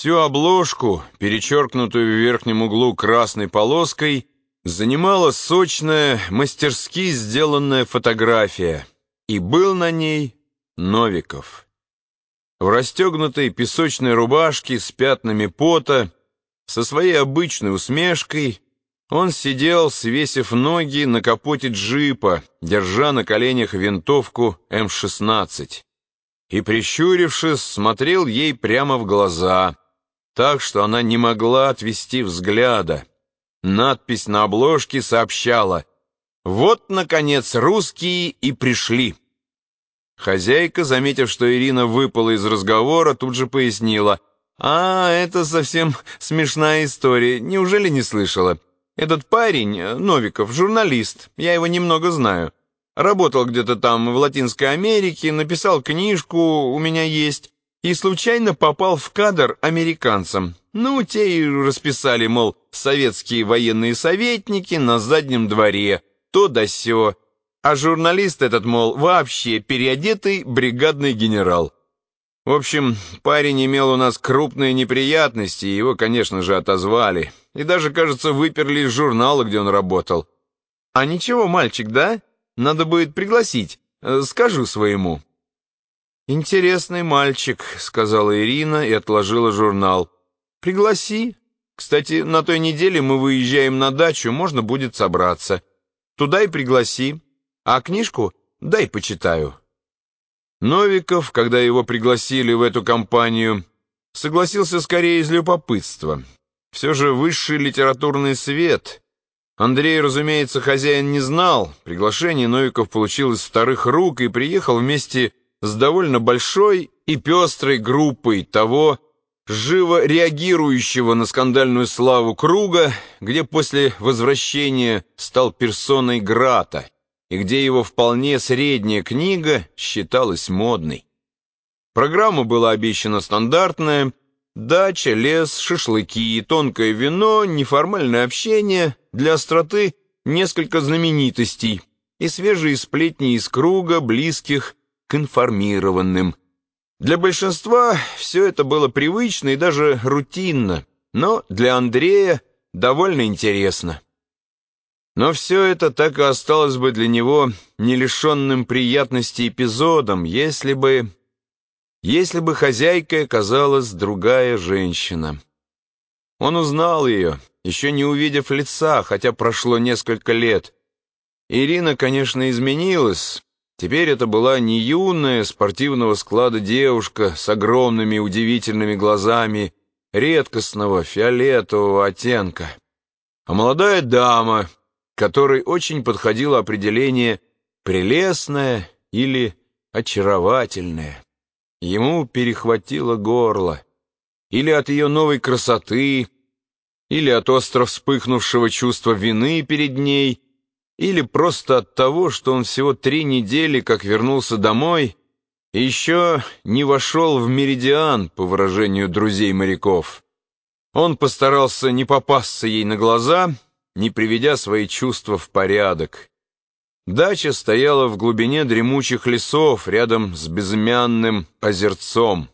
Всю обложку, перечеркнутую в верхнем углу красной полоской, занимала сочная, мастерски сделанная фотография, и был на ней Новиков. В расстегнутой песочной рубашке с пятнами пота, со своей обычной усмешкой, он сидел, свесив ноги на капоте джипа, держа на коленях винтовку М-16, и, прищурившись, смотрел ей прямо в глаза, так что она не могла отвести взгляда. Надпись на обложке сообщала «Вот, наконец, русские и пришли». Хозяйка, заметив, что Ирина выпала из разговора, тут же пояснила «А, это совсем смешная история, неужели не слышала? Этот парень, Новиков, журналист, я его немного знаю. Работал где-то там в Латинской Америке, написал книжку, у меня есть, и случайно попал в кадр американцам. Ну, те и расписали, мол, советские военные советники на заднем дворе, то да сё. А журналист этот, мол, вообще переодетый бригадный генерал. В общем, парень имел у нас крупные неприятности, и его, конечно же, отозвали. И даже, кажется, выперли из журнала, где он работал. А ничего, мальчик, да? Надо будет пригласить. Э, скажу своему. «Интересный мальчик», — сказала Ирина и отложила журнал. «Пригласи. Кстати, на той неделе мы выезжаем на дачу, можно будет собраться. Туда и пригласи. А книжку дай почитаю». Новиков, когда его пригласили в эту компанию, согласился скорее из любопытства. Все же высший литературный свет. Андрей, разумеется, хозяин не знал. Приглашение Новиков получил из вторых рук и приехал вместе с довольно большой и пестрой группой того, живо реагирующего на скандальную славу круга, где после возвращения стал персоной Грата и где его вполне средняя книга считалась модной. Программа была обещана стандартная, дача, лес, шашлыки, тонкое вино, неформальное общение, для остроты несколько знаменитостей и свежие сплетни из круга, близких к информированным. Для большинства все это было привычно и даже рутинно, но для Андрея довольно интересно. Но все это так и осталось бы для него не лишенным приятности эпизодом, если бы... Если бы хозяйкой оказалась другая женщина. Он узнал ее, еще не увидев лица, хотя прошло несколько лет. Ирина, конечно, изменилась, Теперь это была не юная спортивного склада девушка с огромными удивительными глазами редкостного фиолетового оттенка, а молодая дама, которой очень подходило определение «прелестная» или «очаровательная». Ему перехватило горло. Или от ее новой красоты, или от остро вспыхнувшего чувства вины перед ней — или просто от того, что он всего три недели как вернулся домой и еще не вошел в меридиан, по выражению друзей моряков. Он постарался не попасться ей на глаза, не приведя свои чувства в порядок. Дача стояла в глубине дремучих лесов, рядом с безымянным озерцом.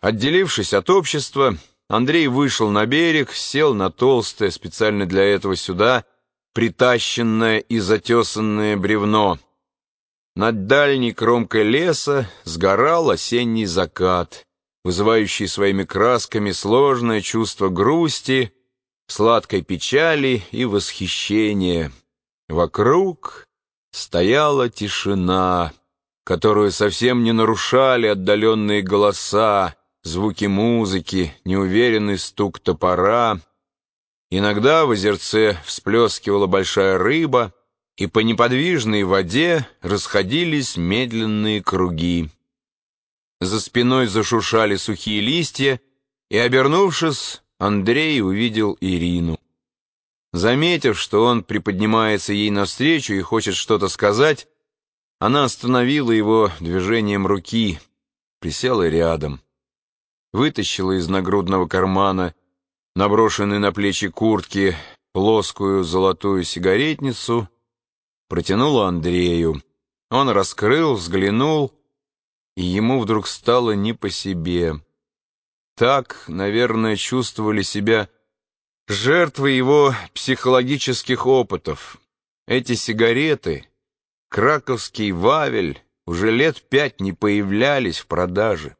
Отделившись от общества, Андрей вышел на берег, сел на толстое, специально для этого сюда, притащенное и затесанное бревно. Над дальней кромкой леса сгорал осенний закат, вызывающий своими красками сложное чувство грусти, сладкой печали и восхищения. Вокруг стояла тишина, которую совсем не нарушали отдаленные голоса, звуки музыки, неуверенный стук топора, Иногда в озерце всплескивала большая рыба, и по неподвижной воде расходились медленные круги. За спиной зашуршали сухие листья, и, обернувшись, Андрей увидел Ирину. Заметив, что он приподнимается ей навстречу и хочет что-то сказать, она остановила его движением руки, присела рядом, вытащила из нагрудного кармана наброшенной на плечи куртки плоскую золотую сигаретницу, протянула Андрею. Он раскрыл, взглянул, и ему вдруг стало не по себе. Так, наверное, чувствовали себя жертвы его психологических опытов. Эти сигареты, краковский вавель, уже лет пять не появлялись в продаже.